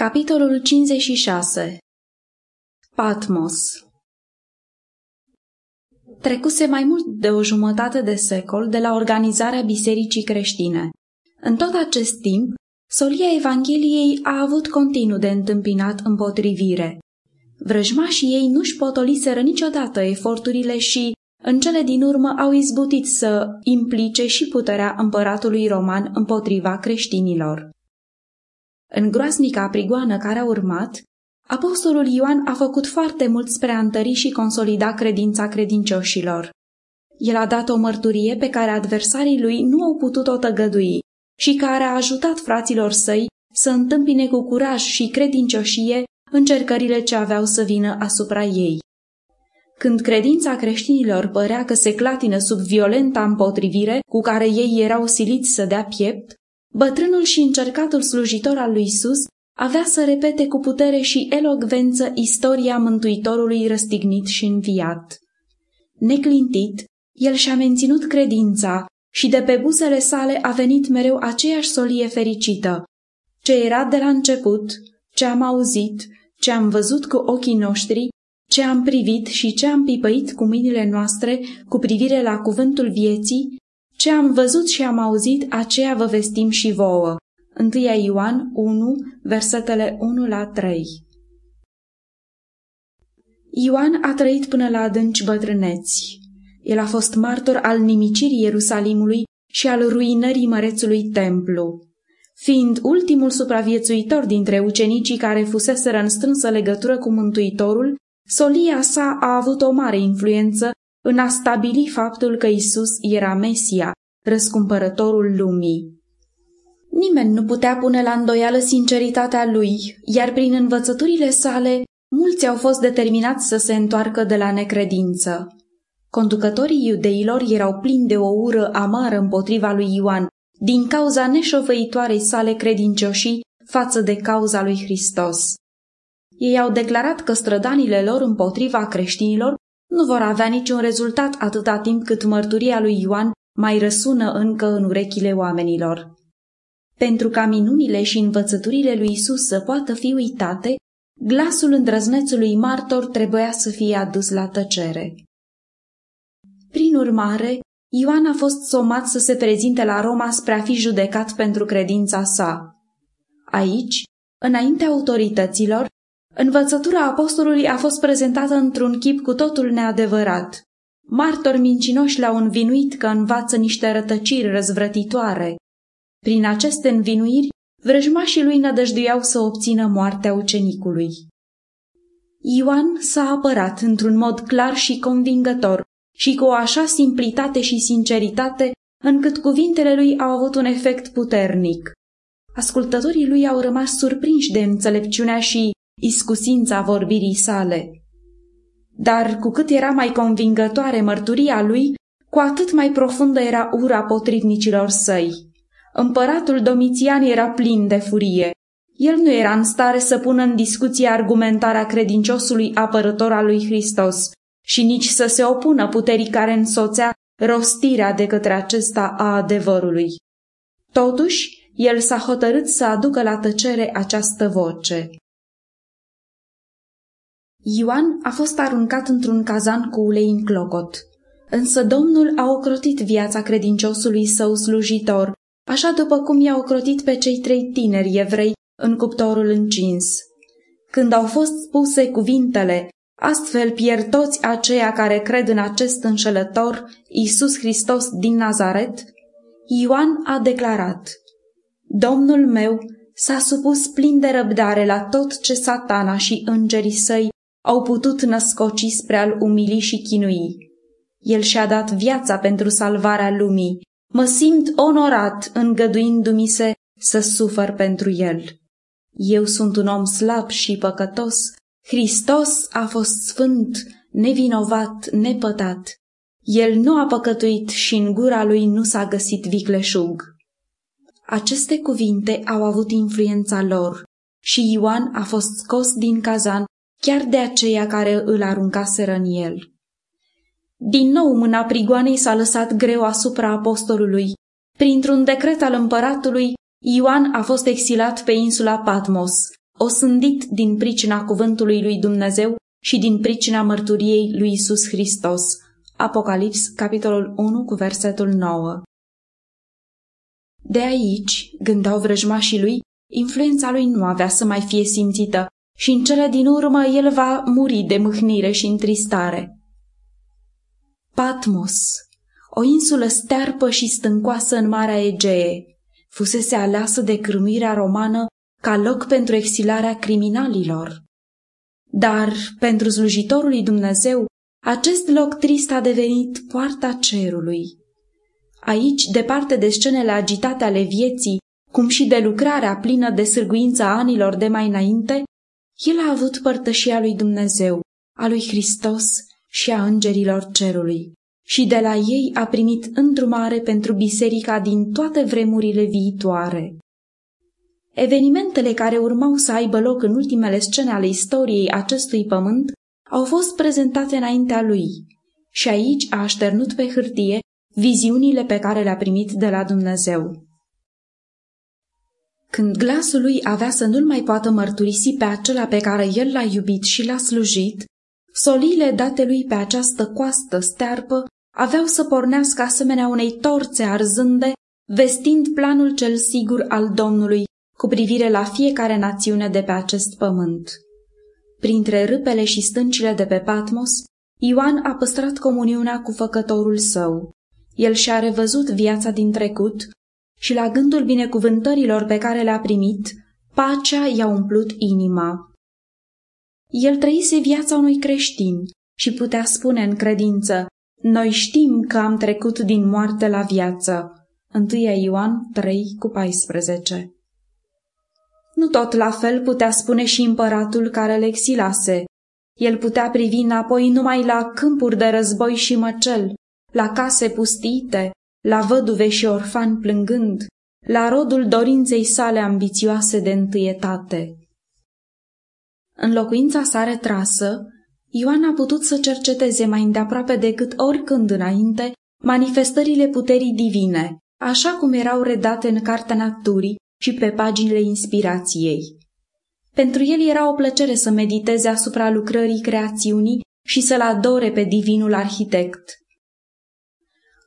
Capitolul 56 Patmos Trecuse mai mult de o jumătate de secol de la organizarea bisericii creștine. În tot acest timp, solia Evangheliei a avut continuu de întâmpinat împotrivire. Vrăjmașii ei nu-și potoliseră niciodată eforturile și, în cele din urmă, au izbutit să implice și puterea împăratului roman împotriva creștinilor. În groaznica prigoană care a urmat, apostolul Ioan a făcut foarte mult spre a întări și consolida credința credincioșilor. El a dat o mărturie pe care adversarii lui nu au putut-o tăgădui și care a ajutat fraților săi să întâmpine cu curaj și credincioșie încercările ce aveau să vină asupra ei. Când credința creștinilor părea că se clatină sub violenta împotrivire cu care ei erau siliți să dea piept, Bătrânul și încercatul slujitor al lui Isus avea să repete cu putere și elogvență istoria Mântuitorului răstignit și înviat. Neclintit, el și-a menținut credința și de pe buzele sale a venit mereu aceeași solie fericită. Ce era de la început, ce am auzit, ce am văzut cu ochii noștri, ce am privit și ce am pipăit cu mâinile noastre cu privire la cuvântul vieții, ce am văzut și am auzit, aceea vă vestim și vouă. 1 Ioan 1, versetele 1 la 3 Ioan a trăit până la adânci bătrâneți. El a fost martor al nimicirii Ierusalimului și al ruinării mărețului templu. Fiind ultimul supraviețuitor dintre ucenicii care fuseseră în strânsă legătură cu Mântuitorul, solia sa a avut o mare influență în a stabili faptul că Isus era Mesia, răscumpărătorul lumii. Nimeni nu putea pune la îndoială sinceritatea lui, iar prin învățăturile sale, mulți au fost determinați să se întoarcă de la necredință. Conducătorii iudeilor erau plini de o ură amară împotriva lui Ioan, din cauza neșovăitoarei sale credincioșii față de cauza lui Hristos. Ei au declarat că strădanile lor împotriva creștinilor nu vor avea niciun rezultat atâta timp cât mărturia lui Ioan mai răsună încă în urechile oamenilor. Pentru ca minunile și învățăturile lui Isus să poată fi uitate, glasul îndrăznețului martor trebuia să fie adus la tăcere. Prin urmare, Ioan a fost somat să se prezinte la Roma spre a fi judecat pentru credința sa. Aici, înaintea autorităților, Învățătura apostolului a fost prezentată într-un chip cu totul neadevărat. Martori mincinoși l-au învinuit că învață niște rătăciri răzvrătitoare. Prin aceste învinuiri, vrăjmașii lui nădăjduiau să obțină moartea ucenicului. Ioan s-a apărat într-un mod clar și convingător și cu o așa simplitate și sinceritate încât cuvintele lui au avut un efect puternic. Ascultătorii lui au rămas surprinși de înțelepciunea și iscusința vorbirii sale. Dar cu cât era mai convingătoare mărturia lui, cu atât mai profundă era ura potrivnicilor săi. Împăratul Domitian era plin de furie. El nu era în stare să pună în discuție argumentarea credinciosului apărător al lui Hristos și nici să se opună puterii care însoțea rostirea de către acesta a adevărului. Totuși, el s-a hotărât să aducă la tăcere această voce. Ioan a fost aruncat într-un cazan cu ulei în clocot. Însă Domnul a ocrotit viața credinciosului său slujitor, așa după cum i-a ocrotit pe cei trei tineri evrei în cuptorul încins. Când au fost spuse cuvintele, astfel pierd toți aceia care cred în acest înșelător, Iisus Hristos din Nazaret, Ioan a declarat, Domnul meu s-a supus plin de răbdare la tot ce satana și îngerii săi au putut născoci spre al umili și chinui. El și-a dat viața pentru salvarea lumii. Mă simt onorat îngăduindu-mi se să sufăr pentru el. Eu sunt un om slab și păcătos. Hristos a fost sfânt, nevinovat, nepătat. El nu a păcătuit și în gura lui nu s-a găsit vicleșug. Aceste cuvinte au avut influența lor și Ioan a fost scos din cazan chiar de aceia care îl aruncaseră în el. Din nou mâna prigoanei s-a lăsat greu asupra apostolului. Printr-un decret al împăratului, Ioan a fost exilat pe insula Patmos, osândit din pricina cuvântului lui Dumnezeu și din pricina mărturiei lui Isus Hristos. Apocalips, capitolul 1, cu versetul 9. De aici, gândeau vrăjmașii lui, influența lui nu avea să mai fie simțită și în cele din urmă el va muri de mâhnire și întristare. Patmos, o insulă stearpă și stâncoasă în Marea Egee, fusese aleasă de cârmuirea romană ca loc pentru exilarea criminalilor. Dar, pentru slujitorul lui Dumnezeu, acest loc trist a devenit poarta cerului. Aici, departe de scenele agitate ale vieții, cum și de lucrarea plină de sârguință a anilor de mai înainte, el a avut părtășia lui Dumnezeu, a lui Hristos și a îngerilor cerului și de la ei a primit îndrumare pentru biserica din toate vremurile viitoare. Evenimentele care urmau să aibă loc în ultimele scene ale istoriei acestui pământ au fost prezentate înaintea lui și aici a așternut pe hârtie viziunile pe care le-a primit de la Dumnezeu. Când glasul lui avea să nu-l mai poată mărturisi pe acela pe care el l-a iubit și l-a slujit, solile date lui pe această coastă stearpă aveau să pornească asemenea unei torțe arzânde, vestind planul cel sigur al Domnului cu privire la fiecare națiune de pe acest pământ. Printre râpele și stâncile de pe Patmos, Ioan a păstrat comuniunea cu făcătorul său. El și-a revăzut viața din trecut și la gândul binecuvântărilor pe care le-a primit, pacea i-a umplut inima. El trăise viața unui creștin și putea spune în credință, noi știm că am trecut din moarte la viață. 1 Ioan 3 cu 14 Nu tot la fel putea spune și împăratul care le exilase. El putea privi înapoi numai la câmpuri de război și măcel, la case pustite, la văduve și orfani plângând, la rodul dorinței sale ambițioase de întâietate. În locuința sa retrasă, Ioan a putut să cerceteze mai îndeaproape decât oricând înainte manifestările puterii divine, așa cum erau redate în Cartea Naturii și pe paginile inspirației. Pentru el era o plăcere să mediteze asupra lucrării creațiunii și să-l adore pe divinul arhitect.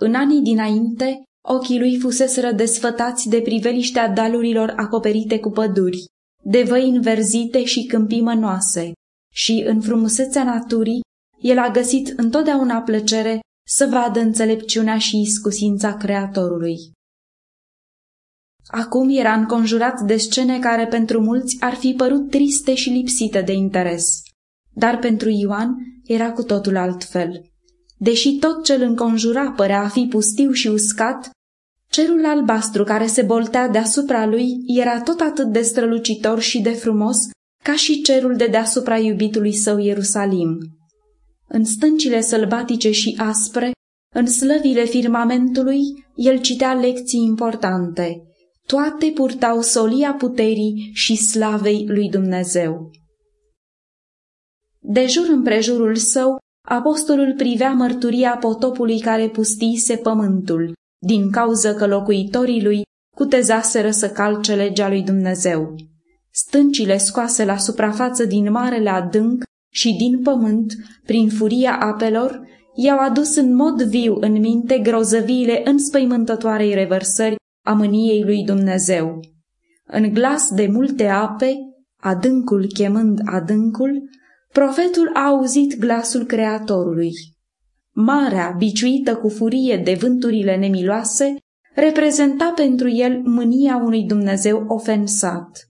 În anii dinainte, ochii lui fuseseră desfătați de priveliștea dalurilor acoperite cu păduri, de văi înverzite și câmpii mănoase, și în frumusețea naturii, el a găsit întotdeauna plăcere să vadă înțelepciunea și iscusința Creatorului. Acum era înconjurat de scene care pentru mulți ar fi părut triste și lipsite de interes, dar pentru Ioan era cu totul altfel. Deși tot ce îl înconjura părea a fi pustiu și uscat, cerul albastru care se boltea deasupra lui era tot atât de strălucitor și de frumos ca și cerul de deasupra iubitului său Ierusalim. În stâncile sălbatice și aspre, în slăvile firmamentului, el citea lecții importante. Toate purtau solia puterii și slavei lui Dumnezeu. De jur împrejurul său, apostolul privea mărturia potopului care pustise pământul, din cauză că locuitorii lui cutezaseră să calce legea lui Dumnezeu stâncile scoase la suprafață din marele adânc și din pământ, prin furia apelor, i-au adus în mod viu în minte grozăviile înspăimântătoarei revărsări a mâniei lui Dumnezeu. În glas de multe ape, adâncul chemând adâncul, profetul a auzit glasul Creatorului. Marea, biciuită cu furie de vânturile nemiloase, reprezenta pentru el mânia unui Dumnezeu ofensat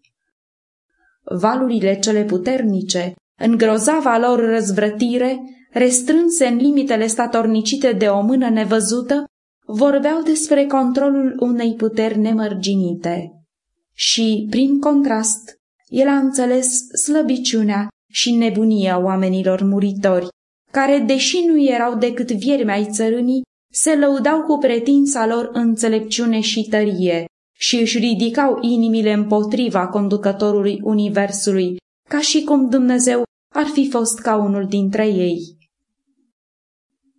valurile cele puternice, în grozava lor răzvrătire, restrânse în limitele statornicite de o mână nevăzută, vorbeau despre controlul unei puteri nemărginite. Și, prin contrast, el a înțeles slăbiciunea și nebunia oamenilor muritori, care, deși nu erau decât viermi ai țărânii, se lăudau cu pretința lor înțelepciune și tărie, și își ridicau inimile împotriva conducătorului Universului, ca și cum Dumnezeu ar fi fost ca unul dintre ei.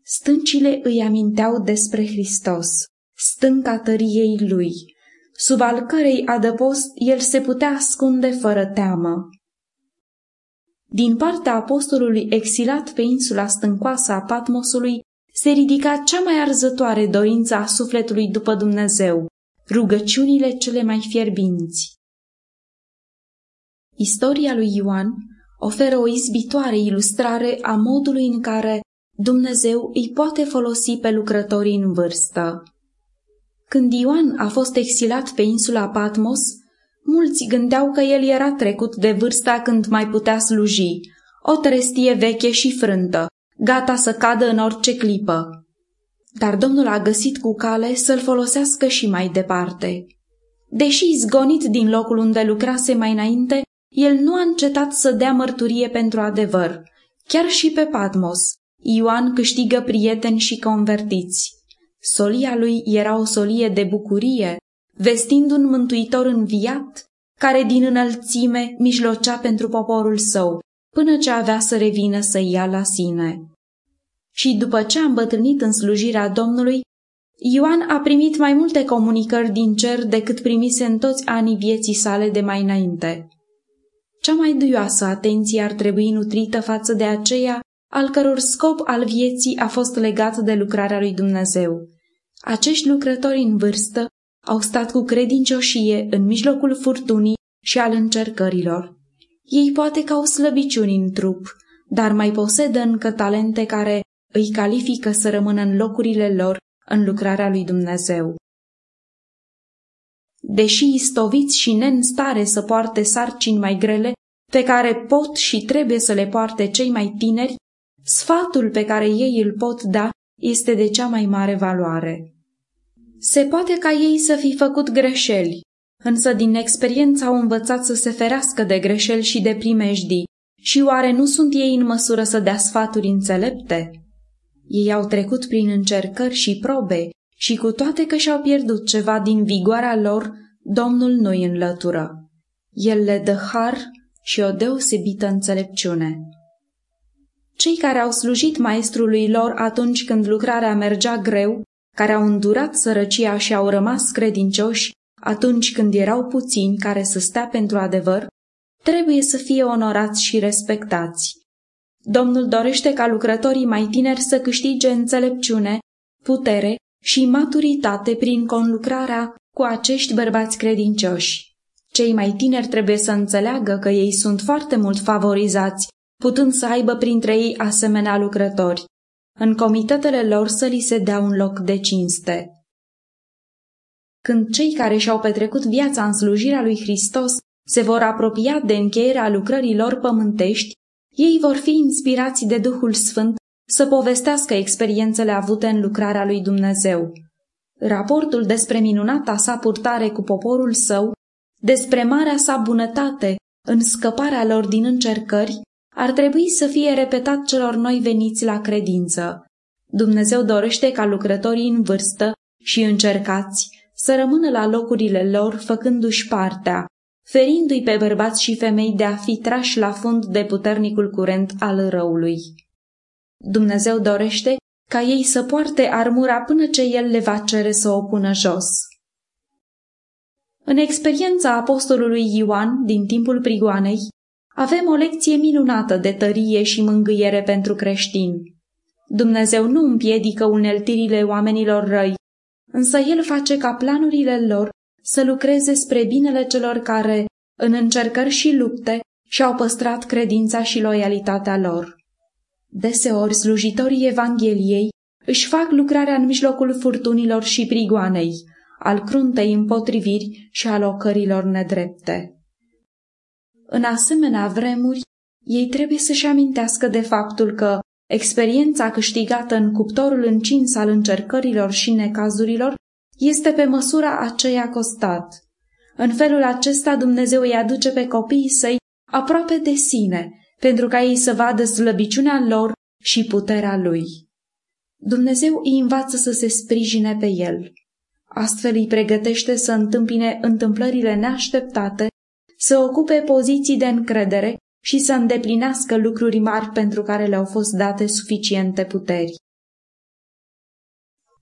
Stâncile îi aminteau despre Hristos, stânca tăriei lui, sub al cărei adăpost el se putea ascunde fără teamă. Din partea apostolului exilat pe insula stâncoasă a Patmosului se ridica cea mai arzătoare dorință a sufletului după Dumnezeu, rugăciunile cele mai fierbinți. Istoria lui Ioan oferă o izbitoare ilustrare a modului în care Dumnezeu îi poate folosi pe lucrătorii în vârstă. Când Ioan a fost exilat pe insula Patmos, mulți gândeau că el era trecut de vârsta când mai putea sluji, o trestie veche și frântă, gata să cadă în orice clipă. Dar Domnul a găsit cu cale să-l folosească și mai departe. Deși zgonit din locul unde lucrase mai înainte, el nu a încetat să dea mărturie pentru adevăr. Chiar și pe Patmos, Ioan câștigă prieteni și convertiți. Solia lui era o solie de bucurie, vestind un mântuitor înviat, care din înălțime mijlocea pentru poporul său, până ce avea să revină să ia la sine. Și după ce a îmbătrânit în slujirea Domnului, Ioan a primit mai multe comunicări din cer decât primise în toți anii vieții sale de mai înainte. Cea mai duioasă atenție ar trebui nutrită față de aceea al căror scop al vieții a fost legat de lucrarea lui Dumnezeu. Acești lucrători în vârstă au stat cu credincioșie în mijlocul furtunii și al încercărilor. Ei poate că au slăbiciuni în trup, dar mai posedă încă talente care îi califică să rămână în locurile lor în lucrarea lui Dumnezeu. Deși istoviți și nen stare să poarte sarcini mai grele, pe care pot și trebuie să le poarte cei mai tineri, sfatul pe care ei îl pot da este de cea mai mare valoare. Se poate ca ei să fi făcut greșeli, însă din experiență au învățat să se ferească de greșeli și de primejdii, și oare nu sunt ei în măsură să dea sfaturi înțelepte? Ei au trecut prin încercări și probe și cu toate că și-au pierdut ceva din vigoarea lor, Domnul nu-i înlătură. El le dă har și o deosebită înțelepciune. Cei care au slujit maestrului lor atunci când lucrarea mergea greu, care au îndurat sărăcia și au rămas credincioși atunci când erau puțini care să stea pentru adevăr, trebuie să fie onorați și respectați. Domnul dorește ca lucrătorii mai tineri să câștige înțelepciune, putere și maturitate prin conlucrarea cu acești bărbați credincioși. Cei mai tineri trebuie să înțeleagă că ei sunt foarte mult favorizați, putând să aibă printre ei asemenea lucrători. În comitetele lor să li se dea un loc de cinste. Când cei care și-au petrecut viața în slujirea lui Hristos se vor apropia de încheierea lucrărilor pământești, ei vor fi inspirați de Duhul Sfânt să povestească experiențele avute în lucrarea lui Dumnezeu. Raportul despre minunata sa purtare cu poporul său, despre marea sa bunătate în scăparea lor din încercări, ar trebui să fie repetat celor noi veniți la credință. Dumnezeu dorește ca lucrătorii în vârstă și încercați să rămână la locurile lor făcându-și partea, ferindu-i pe bărbați și femei de a fi trași la fund de puternicul curent al răului. Dumnezeu dorește ca ei să poarte armura până ce El le va cere să o pună jos. În experiența apostolului Ioan din timpul prigoanei, avem o lecție minunată de tărie și mângâiere pentru creștini. Dumnezeu nu împiedică uneltirile oamenilor răi, însă El face ca planurile lor să lucreze spre binele celor care, în încercări și lupte, și-au păstrat credința și loialitatea lor. Deseori slujitorii Evangheliei își fac lucrarea în mijlocul furtunilor și prigoanei, al cruntei împotriviri și al ocărilor nedrepte. În asemenea vremuri, ei trebuie să-și amintească de faptul că experiența câștigată în cuptorul încins al încercărilor și necazurilor este pe măsura aceea costat. În felul acesta Dumnezeu îi aduce pe copiii săi aproape de sine, pentru ca ei să vadă slăbiciunea lor și puterea lui. Dumnezeu îi învață să se sprijine pe el. Astfel îi pregătește să întâmpine întâmplările neașteptate, să ocupe poziții de încredere și să îndeplinească lucruri mari pentru care le-au fost date suficiente puteri.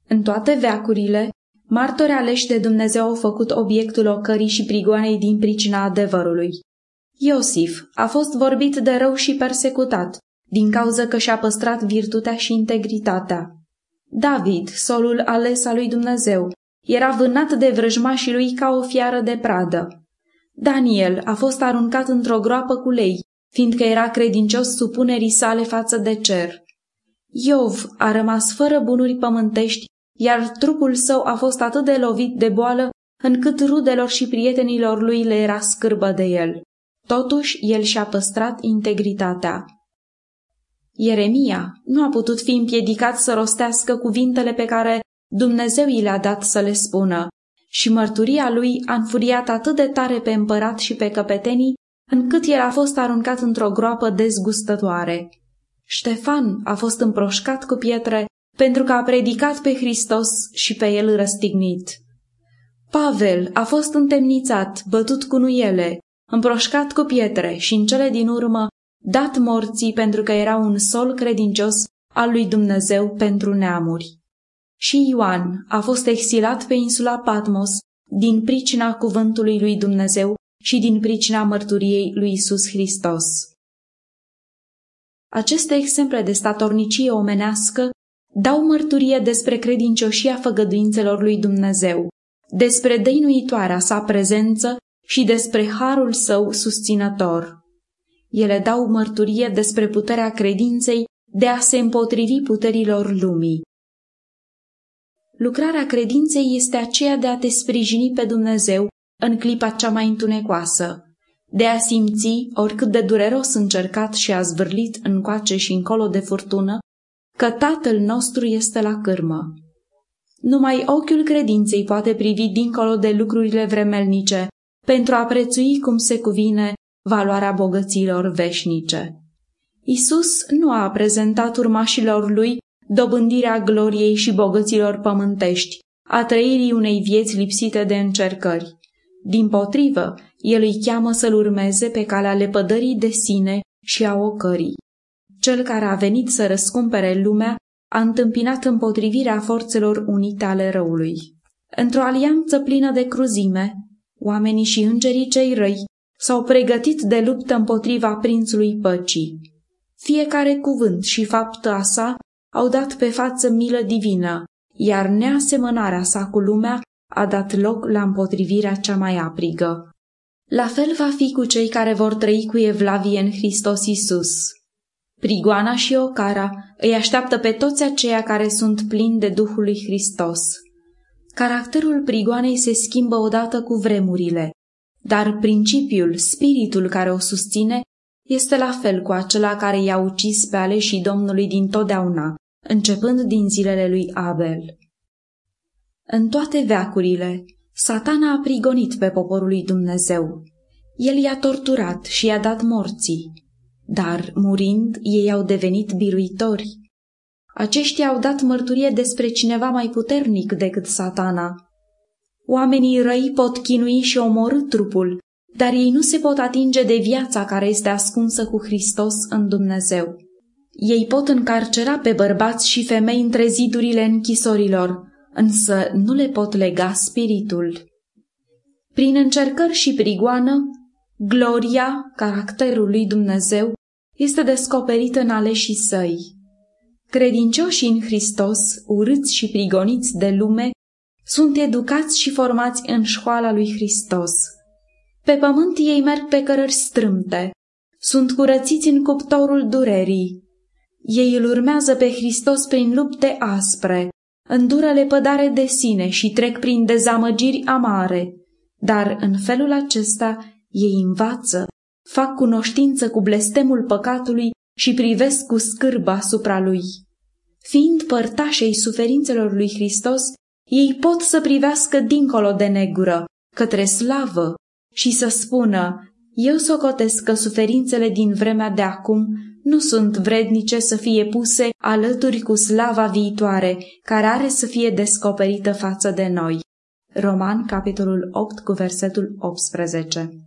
În toate veacurile, Martori aleși de Dumnezeu au făcut obiectul ocării și prigoanei din pricina adevărului. Iosif a fost vorbit de rău și persecutat, din cauza că și-a păstrat virtutea și integritatea. David, solul ales al lui Dumnezeu, era vânat de vrăjmașii lui ca o fiară de pradă. Daniel a fost aruncat într-o groapă cu lei, fiindcă era credincios supunerii sale față de cer. Iov a rămas fără bunuri pământești, iar trupul său a fost atât de lovit de boală, încât rudelor și prietenilor lui le era scârbă de el. Totuși, el și-a păstrat integritatea. Ieremia nu a putut fi împiedicat să rostească cuvintele pe care Dumnezeu i le-a dat să le spună și mărturia lui a înfuriat atât de tare pe împărat și pe căpetenii, încât el a fost aruncat într-o groapă dezgustătoare. Ștefan a fost împroșcat cu pietre pentru că a predicat pe Hristos și pe el răstignit. Pavel a fost întemnițat, bătut cu nuiele, împroșcat cu pietre și în cele din urmă dat morții pentru că era un sol credincios al lui Dumnezeu pentru neamuri. Și Ioan a fost exilat pe insula Patmos din pricina cuvântului lui Dumnezeu și din pricina mărturiei lui Isus Hristos. Aceste exemple de statornicie omenească dau mărturie despre credincioșia făgăduințelor lui Dumnezeu, despre dăinuitoarea sa prezență și despre harul său susținător. Ele dau mărturie despre puterea credinței de a se împotrivi puterilor lumii. Lucrarea credinței este aceea de a te sprijini pe Dumnezeu în clipa cea mai întunecoasă, de a simți, oricât de dureros încercat și a zvârlit încoace și încolo de furtună, că Tatăl nostru este la cârmă. Numai ochiul credinței poate privi dincolo de lucrurile vremelnice pentru a prețui cum se cuvine valoarea bogăților veșnice. Isus nu a prezentat urmașilor lui dobândirea gloriei și bogăților pământești, a trăirii unei vieți lipsite de încercări. Din potrivă, el îi cheamă să-l urmeze pe calea lepădării de sine și a ocării. Cel care a venit să răscumpere lumea a întâmpinat împotrivirea forțelor unite ale răului. Într-o alianță plină de cruzime, oamenii și îngerii cei răi s-au pregătit de luptă împotriva prințului păcii. Fiecare cuvânt și faptă a sa au dat pe față milă divină, iar neasemănarea sa cu lumea a dat loc la împotrivirea cea mai aprigă. La fel va fi cu cei care vor trăi cu evlavie în Hristos Isus. Prigoana și ocara îi așteaptă pe toți aceia care sunt plini de Duhul lui Hristos. Caracterul prigoanei se schimbă odată cu vremurile, dar principiul, spiritul care o susține, este la fel cu acela care i-a ucis pe aleșii Domnului din totdeauna, începând din zilele lui Abel. În toate veacurile, satana a prigonit pe poporul lui Dumnezeu. El i-a torturat și i-a dat morții, dar, murind, ei au devenit biruitori. Aceștia au dat mărturie despre cineva mai puternic decât satana. Oamenii răi pot chinui și omorâ trupul, dar ei nu se pot atinge de viața care este ascunsă cu Hristos în Dumnezeu. Ei pot încarcera pe bărbați și femei între zidurile închisorilor, însă nu le pot lega spiritul. Prin încercări și prigoană, gloria, caracterul lui Dumnezeu, este descoperită în aleșii săi. Credincioșii în Hristos, urâți și prigoniți de lume, sunt educați și formați în școala lui Hristos. Pe pământ ei merg pe cărări strâmte, sunt curățiți în cuptorul durerii. Ei îl urmează pe Hristos prin lupte aspre, îndură lepădare de sine și trec prin dezamăgiri amare, dar în felul acesta ei învață, fac cunoștință cu blestemul păcatului și privesc cu scârbă asupra lui. Fiind părtașei suferințelor lui Hristos, ei pot să privească dincolo de negură, către slavă și să spună, eu socotesc că suferințele din vremea de acum nu sunt vrednice să fie puse alături cu slava viitoare, care are să fie descoperită față de noi. Roman, capitolul 8, cu versetul 18